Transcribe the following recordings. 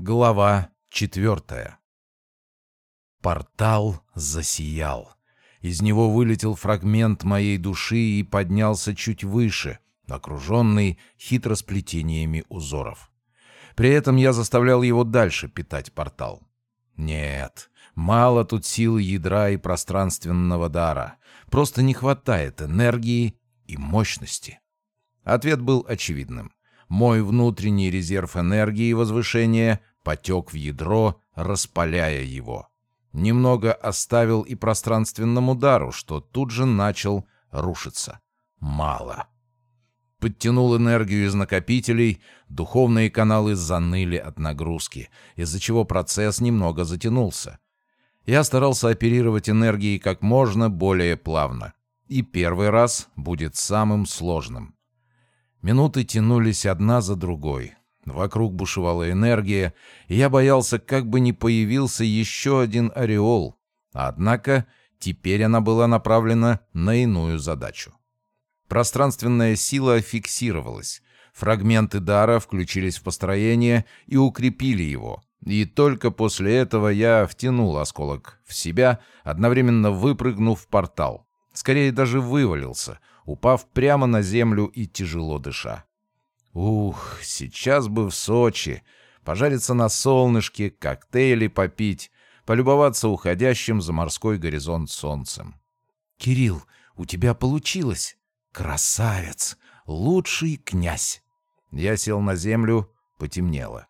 Глава четвертая. Портал засиял. Из него вылетел фрагмент моей души и поднялся чуть выше, окруженный хитросплетениями узоров. При этом я заставлял его дальше питать портал. Нет, мало тут силы ядра и пространственного дара. Просто не хватает энергии и мощности. Ответ был очевидным. Мой внутренний резерв энергии и возвышения потек в ядро, распаляя его. Немного оставил и пространственному дару, что тут же начал рушиться. Мало. Подтянул энергию из накопителей, духовные каналы заныли от нагрузки, из-за чего процесс немного затянулся. Я старался оперировать энергией как можно более плавно. И первый раз будет самым сложным. Минуты тянулись одна за другой. Вокруг бушевала энергия, и я боялся, как бы не появился еще один ореол. Однако теперь она была направлена на иную задачу. Пространственная сила фиксировалась. Фрагменты дара включились в построение и укрепили его. И только после этого я втянул осколок в себя, одновременно выпрыгнув в портал. Скорее даже вывалился, упав прямо на землю и тяжело дыша. Ух, сейчас бы в Сочи, пожариться на солнышке, коктейли попить, полюбоваться уходящим за морской горизонт солнцем. «Кирилл, у тебя получилось! Красавец! Лучший князь!» Я сел на землю, потемнело.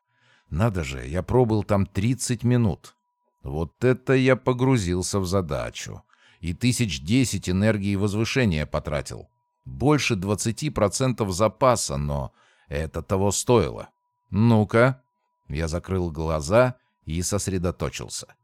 Надо же, я пробыл там 30 минут. Вот это я погрузился в задачу. И тысяч десять энергии возвышения потратил. Больше 20% запаса, но это того стоило. Ну-ка. Я закрыл глаза и сосредоточился.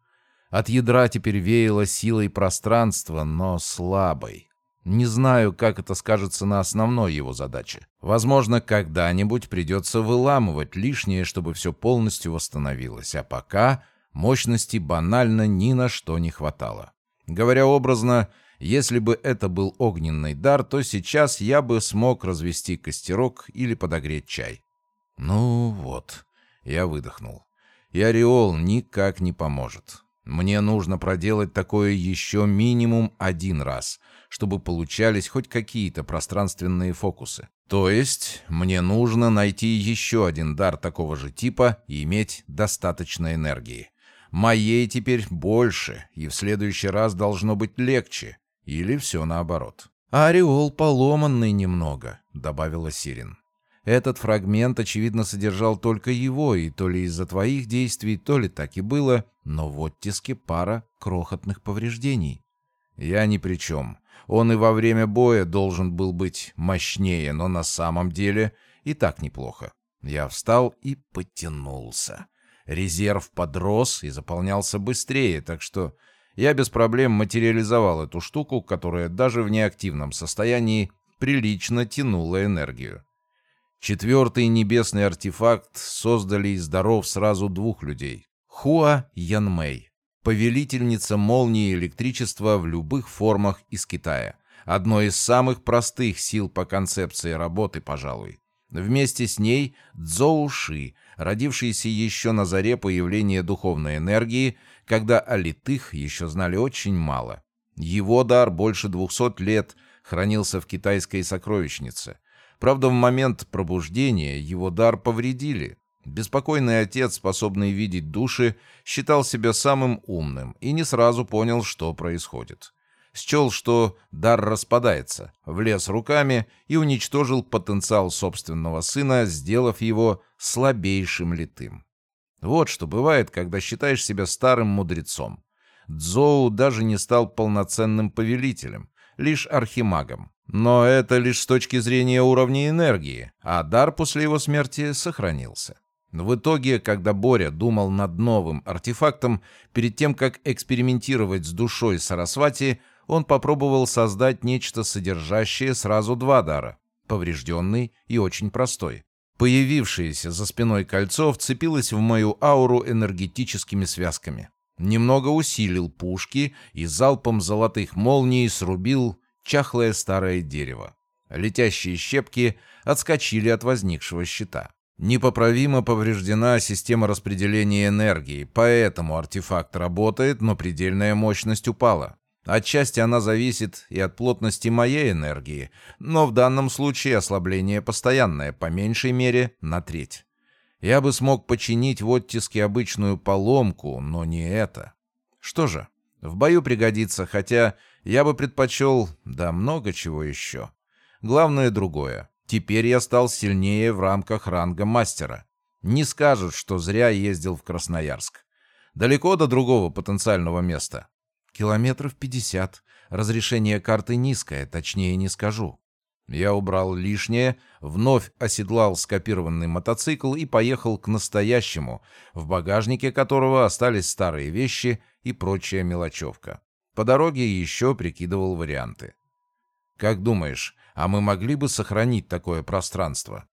От ядра теперь веяло силой пространства, но слабой. Не знаю, как это скажется на основной его задаче. Возможно, когда-нибудь придется выламывать лишнее, чтобы все полностью восстановилось, а пока мощности банально ни на что не хватало. Говоря образно, если бы это был огненный дар, то сейчас я бы смог развести костерок или подогреть чай. Ну вот, я выдохнул. И ореол никак не поможет. Мне нужно проделать такое еще минимум один раз, чтобы получались хоть какие-то пространственные фокусы. То есть мне нужно найти еще один дар такого же типа и иметь достаточно энергии. Моей теперь больше, и в следующий раз должно быть легче. Или все наоборот. «А ореол поломанный немного», — добавила Сирин. «Этот фрагмент, очевидно, содержал только его, и то ли из-за твоих действий, то ли так и было, но в оттиске пара крохотных повреждений». «Я ни при чем. Он и во время боя должен был быть мощнее, но на самом деле и так неплохо». Я встал и потянулся. Резерв подрос и заполнялся быстрее, так что я без проблем материализовал эту штуку, которая даже в неактивном состоянии прилично тянула энергию. Четвертый небесный артефакт создали из даров сразу двух людей. Хуа Янмэй, повелительница молнии электричества в любых формах из Китая. Одно из самых простых сил по концепции работы, пожалуй. Вместе с ней Цзоу Ши, родившийся еще на заре появления духовной энергии, когда о литых еще знали очень мало. Его дар больше двухсот лет хранился в китайской сокровищнице. Правда, в момент пробуждения его дар повредили. Беспокойный отец, способный видеть души, считал себя самым умным и не сразу понял, что происходит счел, что дар распадается, влез руками и уничтожил потенциал собственного сына, сделав его слабейшим литым. Вот что бывает, когда считаешь себя старым мудрецом. Дзоу даже не стал полноценным повелителем, лишь архимагом. Но это лишь с точки зрения уровня энергии, а дар после его смерти сохранился. В итоге, когда Боря думал над новым артефактом, перед тем, как экспериментировать с душой Сарасвати, он попробовал создать нечто содержащее сразу два дара — поврежденный и очень простой. Появившееся за спиной кольцо вцепилось в мою ауру энергетическими связками. Немного усилил пушки и залпом золотых молний срубил чахлое старое дерево. Летящие щепки отскочили от возникшего щита. Непоправимо повреждена система распределения энергии, поэтому артефакт работает, но предельная мощность упала. Отчасти она зависит и от плотности моей энергии, но в данном случае ослабление постоянное, по меньшей мере на треть. Я бы смог починить в оттиске обычную поломку, но не это. Что же, в бою пригодится, хотя я бы предпочел, да много чего еще. Главное другое. Теперь я стал сильнее в рамках ранга мастера. Не скажут, что зря ездил в Красноярск. Далеко до другого потенциального места. Километров пятьдесят. Разрешение карты низкое, точнее не скажу. Я убрал лишнее, вновь оседлал скопированный мотоцикл и поехал к настоящему, в багажнике которого остались старые вещи и прочая мелочевка. По дороге еще прикидывал варианты. «Как думаешь, а мы могли бы сохранить такое пространство?»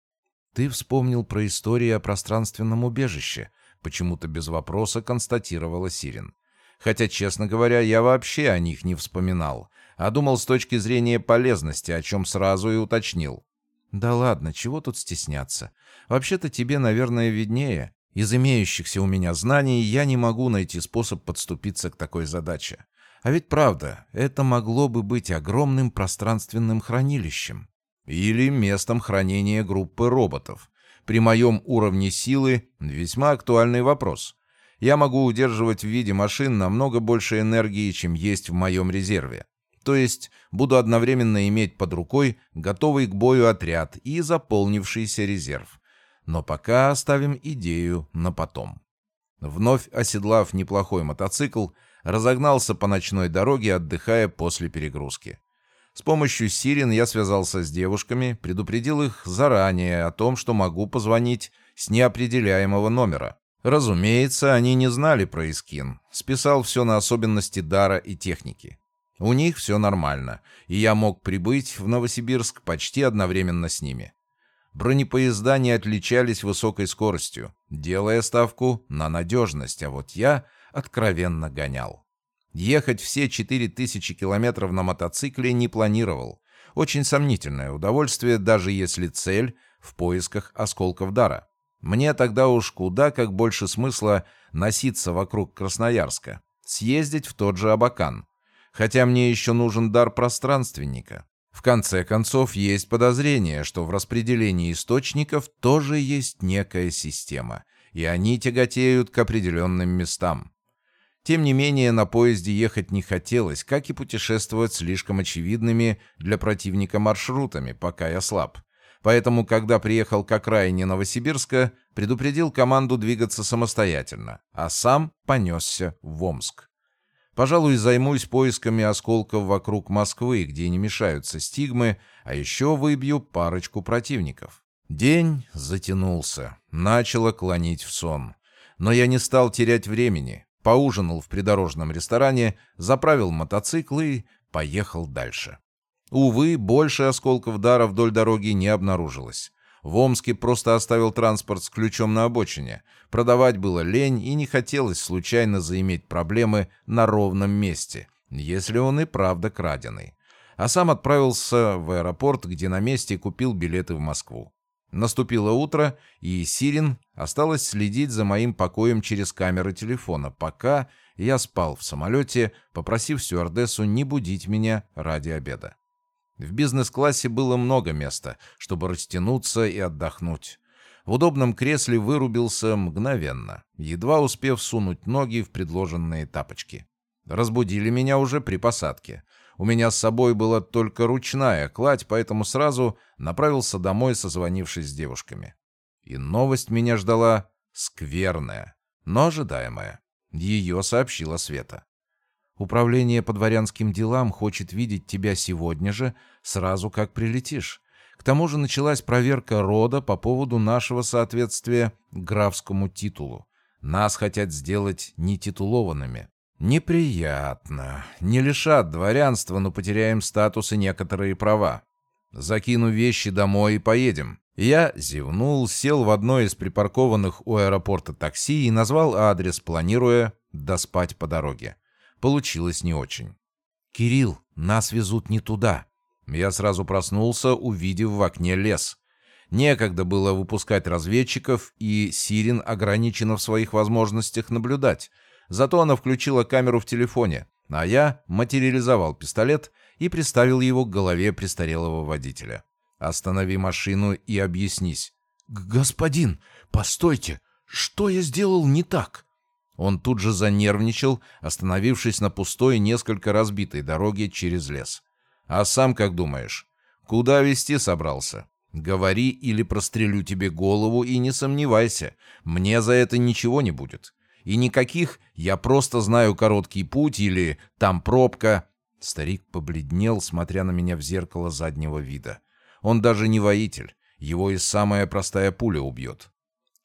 «Ты вспомнил про историю о пространственном убежище», почему-то без вопроса констатировала Сирин. Хотя, честно говоря, я вообще о них не вспоминал, а думал с точки зрения полезности, о чем сразу и уточнил. «Да ладно, чего тут стесняться? Вообще-то тебе, наверное, виднее. Из имеющихся у меня знаний я не могу найти способ подступиться к такой задаче. А ведь правда, это могло бы быть огромным пространственным хранилищем. Или местом хранения группы роботов. При моем уровне силы весьма актуальный вопрос. Я могу удерживать в виде машин намного больше энергии, чем есть в моем резерве. То есть буду одновременно иметь под рукой готовый к бою отряд и заполнившийся резерв. Но пока оставим идею на потом. Вновь оседлав неплохой мотоцикл, разогнался по ночной дороге, отдыхая после перегрузки. С помощью сирен я связался с девушками, предупредил их заранее о том, что могу позвонить с неопределяемого номера. Разумеется, они не знали про Искин. Списал все на особенности дара и техники. У них все нормально, и я мог прибыть в Новосибирск почти одновременно с ними. Бронепоезда не отличались высокой скоростью, делая ставку на надежность, а вот я откровенно гонял. Ехать все 4000 километров на мотоцикле не планировал. Очень сомнительное удовольствие, даже если цель в поисках осколков дара. Мне тогда уж куда как больше смысла носиться вокруг Красноярска, съездить в тот же Абакан. Хотя мне еще нужен дар пространственника. В конце концов, есть подозрение, что в распределении источников тоже есть некая система, и они тяготеют к определенным местам. Тем не менее, на поезде ехать не хотелось, как и путешествовать слишком очевидными для противника маршрутами, пока я слаб. Поэтому, когда приехал к окраине Новосибирска, предупредил команду двигаться самостоятельно, а сам понесся в Омск. Пожалуй, займусь поисками осколков вокруг Москвы, где не мешаются стигмы, а еще выбью парочку противников. День затянулся, начало клонить в сон. Но я не стал терять времени, поужинал в придорожном ресторане, заправил мотоцикл и поехал дальше. Увы, больше осколков дара вдоль дороги не обнаружилось. В Омске просто оставил транспорт с ключом на обочине. Продавать было лень и не хотелось случайно заиметь проблемы на ровном месте, если он и правда краденый. А сам отправился в аэропорт, где на месте купил билеты в Москву. Наступило утро, и Сирин осталось следить за моим покоем через камеры телефона, пока я спал в самолете, попросив стюардессу не будить меня ради обеда. В бизнес-классе было много места, чтобы растянуться и отдохнуть. В удобном кресле вырубился мгновенно, едва успев сунуть ноги в предложенные тапочки. Разбудили меня уже при посадке. У меня с собой была только ручная кладь, поэтому сразу направился домой, созвонившись с девушками. И новость меня ждала скверная, но ожидаемая. Ее сообщила Света. Управление по дворянским делам хочет видеть тебя сегодня же, сразу как прилетишь. К тому же началась проверка рода по поводу нашего соответствия графскому титулу. Нас хотят сделать нетитулованными. Неприятно. Не лишат дворянства, но потеряем статус и некоторые права. Закину вещи домой и поедем. Я зевнул, сел в одно из припаркованных у аэропорта такси и назвал адрес, планируя доспать по дороге. Получилось не очень. «Кирилл, нас везут не туда». Я сразу проснулся, увидев в окне лес. Некогда было выпускать разведчиков, и Сирин ограничена в своих возможностях наблюдать. Зато она включила камеру в телефоне, а я материализовал пистолет и приставил его к голове престарелого водителя. «Останови машину и объяснись». «Господин, постойте, что я сделал не так?» Он тут же занервничал, остановившись на пустой, несколько разбитой дороге через лес. «А сам как думаешь? Куда везти собрался?» Говори или прострелю тебе голову и не сомневайся, мне за это ничего не будет. И никаких «я просто знаю короткий путь» или «там пробка». Старик побледнел, смотря на меня в зеркало заднего вида. Он даже не воитель, его и самая простая пуля убьет.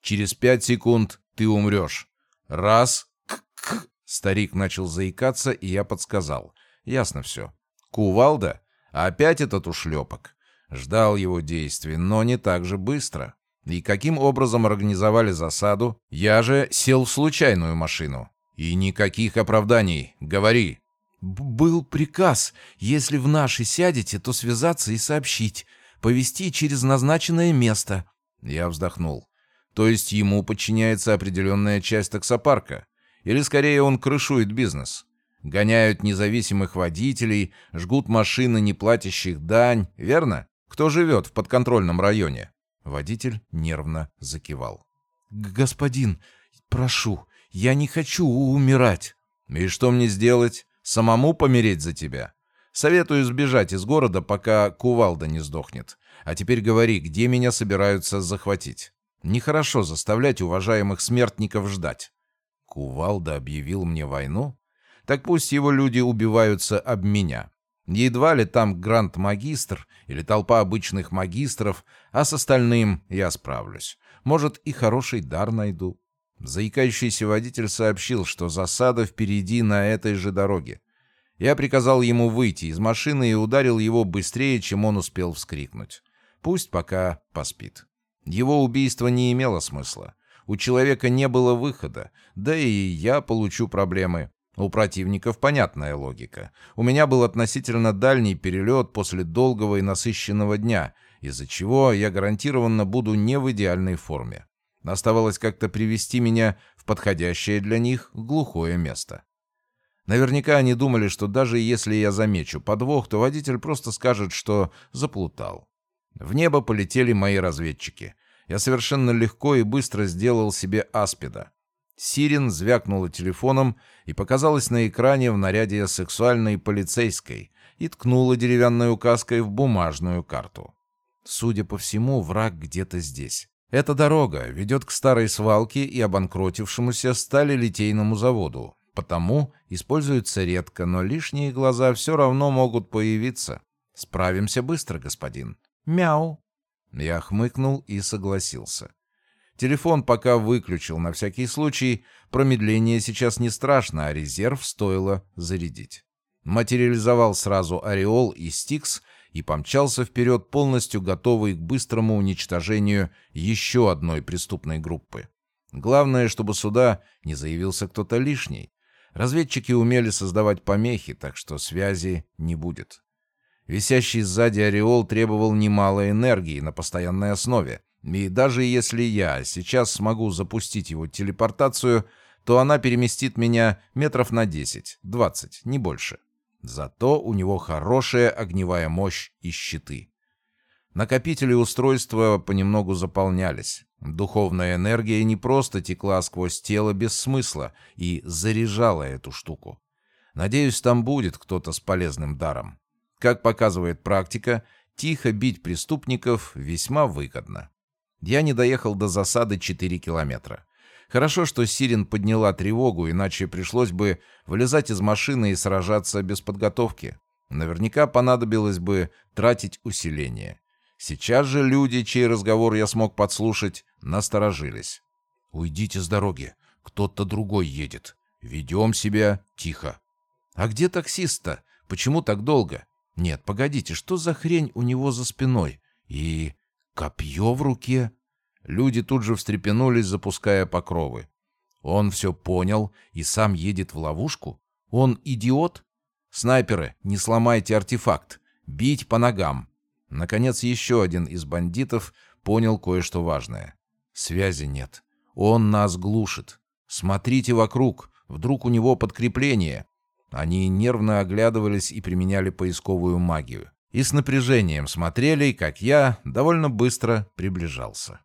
Через пять секунд ты умрешь. Раз, к-к. Старик начал заикаться, и я подсказал. Ясно все. Кувалда? Опять этот ушлепок. Ждал его действий, но не так же быстро. И каким образом организовали засаду? Я же сел в случайную машину. И никаких оправданий. Говори. «Был приказ. Если в наши сядете, то связаться и сообщить. Повести через назначенное место». Я вздохнул. То есть ему подчиняется определенная часть таксопарка? Или скорее он крышует бизнес? Гоняют независимых водителей, жгут машины, не платящих дань, верно? Кто живет в подконтрольном районе?» Водитель нервно закивал. «Господин, прошу, я не хочу умирать». «И что мне сделать? Самому помереть за тебя? Советую сбежать из города, пока кувалда не сдохнет. А теперь говори, где меня собираются захватить? Нехорошо заставлять уважаемых смертников ждать». Кувалда объявил мне войну? Так пусть его люди убиваются об меня. Едва ли там грант-магистр или толпа обычных магистров, а с остальным я справлюсь. Может, и хороший дар найду. Заикающийся водитель сообщил, что засада впереди на этой же дороге. Я приказал ему выйти из машины и ударил его быстрее, чем он успел вскрикнуть. Пусть пока поспит. Его убийство не имело смысла. У человека не было выхода, да и я получу проблемы. У противников понятная логика. У меня был относительно дальний перелет после долгого и насыщенного дня, из-за чего я гарантированно буду не в идеальной форме. Оставалось как-то привести меня в подходящее для них глухое место. Наверняка они думали, что даже если я замечу подвох, то водитель просто скажет, что заплутал. В небо полетели мои разведчики. Я совершенно легко и быстро сделал себе аспида. Сирен звякнула телефоном и показалась на экране в наряде сексуальной полицейской и ткнула деревянной указкой в бумажную карту. Судя по всему, враг где-то здесь. Эта дорога ведет к старой свалке и обанкротившемуся сталелитейному заводу, потому используется редко, но лишние глаза все равно могут появиться. Справимся быстро, господин. Мяу. Я хмыкнул и согласился. Телефон пока выключил на всякий случай. Промедление сейчас не страшно, а резерв стоило зарядить. Материализовал сразу Ореол и Стикс и помчался вперед, полностью готовый к быстрому уничтожению еще одной преступной группы. Главное, чтобы сюда не заявился кто-то лишний. Разведчики умели создавать помехи, так что связи не будет. Висящий сзади ореол требовал немало энергии на постоянной основе, и даже если я сейчас смогу запустить его телепортацию, то она переместит меня метров на 10, 20, не больше. Зато у него хорошая огневая мощь и щиты. Накопители устройства понемногу заполнялись. Духовная энергия не просто текла сквозь тело без смысла и заряжала эту штуку. Надеюсь, там будет кто-то с полезным даром. Как показывает практика, тихо бить преступников весьма выгодно. Я не доехал до засады 4 километра. Хорошо, что Сирин подняла тревогу, иначе пришлось бы вылезать из машины и сражаться без подготовки. Наверняка понадобилось бы тратить усиление. Сейчас же люди, чей разговор я смог подслушать, насторожились. «Уйдите с дороги. Кто-то другой едет. Ведем себя тихо». «А где таксист-то? Почему так долго?» «Нет, погодите, что за хрень у него за спиной? И Копье в руке. Люди тут же встрепенулись, запуская покровы. Он все понял и сам едет в ловушку? Он идиот? Снайперы, не сломайте артефакт. Бить по ногам. Наконец, еще один из бандитов понял кое-что важное. Связи нет. Он нас глушит. Смотрите вокруг. Вдруг у него подкрепление. Они нервно оглядывались и применяли поисковую магию. И с напряжением смотрели, как я довольно быстро приближался.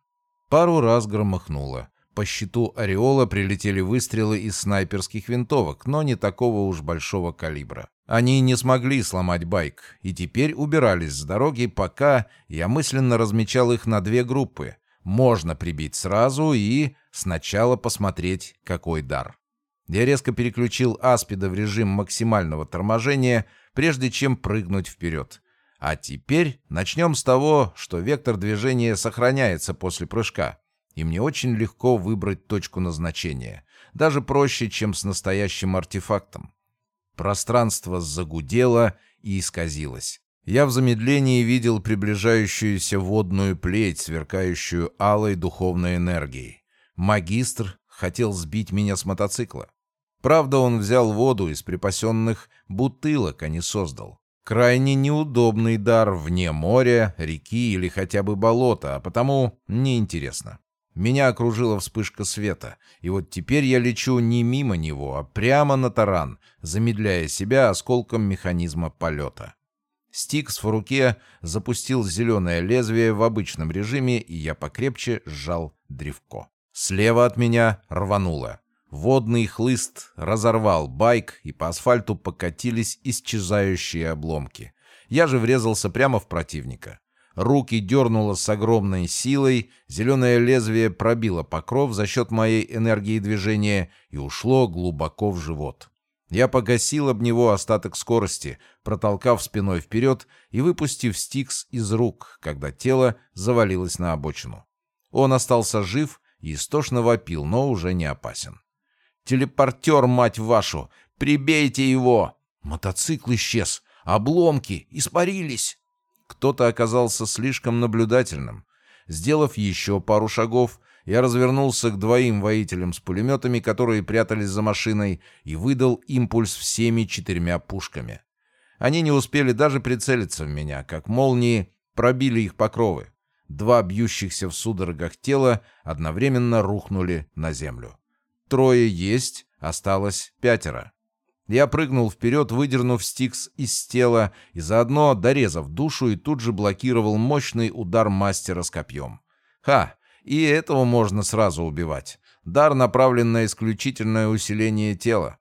Пару раз громыхнуло. По щиту ореола прилетели выстрелы из снайперских винтовок, но не такого уж большого калибра. Они не смогли сломать байк, и теперь убирались с дороги, пока я мысленно размечал их на две группы. Можно прибить сразу и сначала посмотреть, какой дар. Я резко переключил аспида в режим максимального торможения, прежде чем прыгнуть вперед. А теперь начнем с того, что вектор движения сохраняется после прыжка и мне очень легко выбрать точку назначения, даже проще, чем с настоящим артефактом. Пространство загудело и исказилось. Я в замедлении видел приближающуюся водную плеть, сверкающую алой духовной энергией. Магистр хотел сбить меня с мотоцикла. Правда, он взял воду из припасенных бутылок, а не создал. Крайне неудобный дар вне моря, реки или хотя бы болота, а потому неинтересно. Меня окружила вспышка света, и вот теперь я лечу не мимо него, а прямо на таран, замедляя себя осколком механизма полета. Стикс в руке запустил зеленое лезвие в обычном режиме, и я покрепче сжал древко. Слева от меня рвануло. Водный хлыст разорвал байк, и по асфальту покатились исчезающие обломки. Я же врезался прямо в противника. Руки дернуло с огромной силой, зеленое лезвие пробило покров за счет моей энергии движения и ушло глубоко в живот. Я погасил об него остаток скорости, протолкав спиной вперед и выпустив стикс из рук, когда тело завалилось на обочину. Он остался жив и истошно вопил, но уже не опасен. «Телепортер, мать вашу! Прибейте его!» Мотоцикл исчез. Обломки испарились. Кто-то оказался слишком наблюдательным. Сделав еще пару шагов, я развернулся к двоим воителям с пулеметами, которые прятались за машиной, и выдал импульс всеми четырьмя пушками. Они не успели даже прицелиться в меня, как молнии пробили их покровы. Два бьющихся в судорогах тела одновременно рухнули на землю. Трое есть, осталось пятеро. Я прыгнул вперед, выдернув стикс из тела и заодно дорезав душу и тут же блокировал мощный удар мастера с копьем. Ха! И этого можно сразу убивать. Дар направлен на исключительное усиление тела.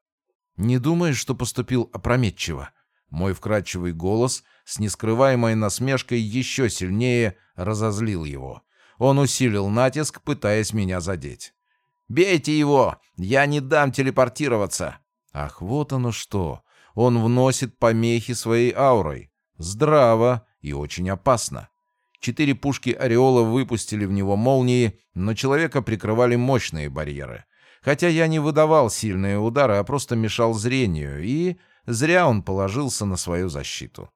Не думаешь, что поступил опрометчиво? Мой вкрадчивый голос с нескрываемой насмешкой еще сильнее разозлил его. Он усилил натиск, пытаясь меня задеть. «Бейте его! Я не дам телепортироваться!» Ах, вот оно что. Он вносит помехи своей аурой. Здраво и очень опасно. Четыре пушки Ореола выпустили в него молнии, но человека прикрывали мощные барьеры. Хотя я не выдавал сильные удары, а просто мешал зрению, и зря он положился на свою защиту.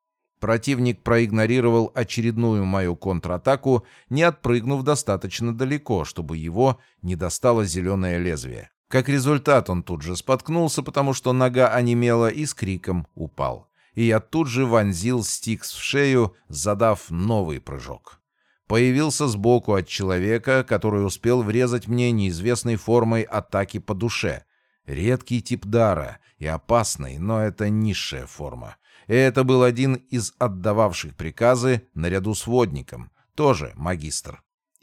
Противник проигнорировал очередную мою контратаку, не отпрыгнув достаточно далеко, чтобы его не достало зеленое лезвие. Как результат, он тут же споткнулся, потому что нога онемела и с криком упал. И я тут же вонзил стикс в шею, задав новый прыжок. Появился сбоку от человека, который успел врезать мне неизвестной формой атаки по душе. Редкий тип дара и опасный, но это низшая форма. Это был один из отдававших приказы наряду с водником, тоже магистр.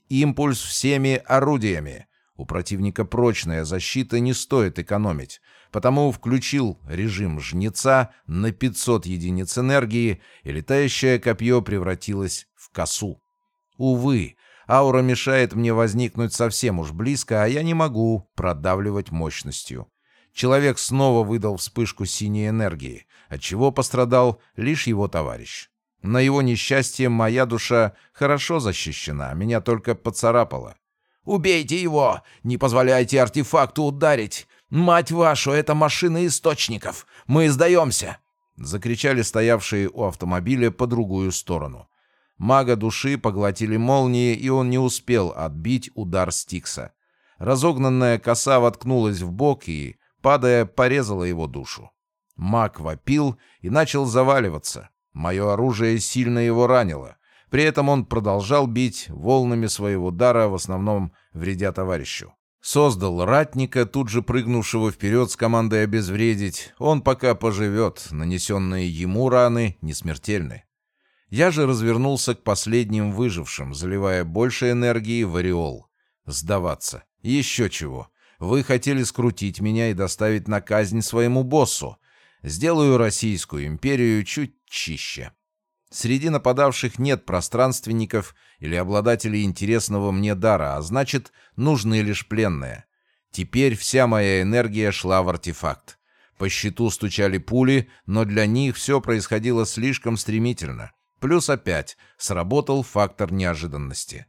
Импульс всеми орудиями. У противника прочная защита, не стоит экономить. Потому включил режим жнеца на 500 единиц энергии, и летающее копье превратилось в косу. Увы, аура мешает мне возникнуть совсем уж близко, а я не могу продавливать мощностью. Человек снова выдал вспышку синей энергии, отчего пострадал лишь его товарищ. На его несчастье моя душа хорошо защищена, меня только поцарапала. Убейте его! Не позволяйте артефакту ударить! Мать вашу, это машина источников! Мы сдаемся!» Закричали стоявшие у автомобиля по другую сторону. Мага души поглотили молнии, и он не успел отбить удар Стикса. Разогнанная коса воткнулась в бок и, падая, порезала его душу. Маг вопил и начал заваливаться. Мое оружие сильно его ранило. При этом он продолжал бить волнами своего дара, в основном вредя товарищу. Создал ратника, тут же прыгнувшего вперед с командой обезвредить. Он пока поживет, нанесенные ему раны не смертельны. Я же развернулся к последним выжившим, заливая больше энергии в ореол. Сдаваться. Еще чего. Вы хотели скрутить меня и доставить на казнь своему боссу. Сделаю Российскую империю чуть чище. Среди нападавших нет пространственников или обладателей интересного мне дара, а значит, нужны лишь пленные. Теперь вся моя энергия шла в артефакт. По щиту стучали пули, но для них все происходило слишком стремительно. Плюс опять сработал фактор неожиданности.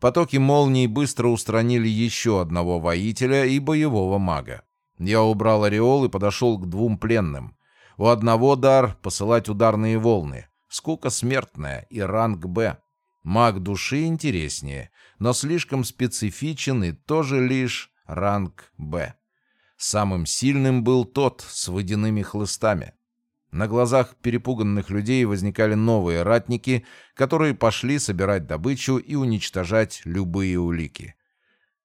Потоки молний быстро устранили еще одного воителя и боевого мага. Я убрал ореол и подошел к двум пленным. У одного дар — посылать ударные волны. Скука смертная и ранг «Б». Маг души интереснее, но слишком специфичен и тоже лишь ранг «Б». Самым сильным был тот с водяными хлыстами. На глазах перепуганных людей возникали новые ратники, которые пошли собирать добычу и уничтожать любые улики.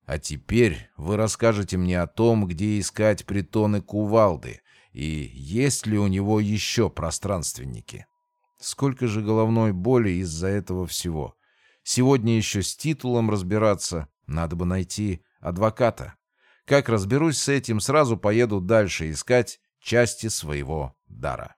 А теперь вы расскажете мне о том, где искать притоны кувалды, и есть ли у него еще пространственники. Сколько же головной боли из-за этого всего. Сегодня еще с титулом разбираться. Надо бы найти адвоката. Как разберусь с этим, сразу поеду дальше искать части своего дара.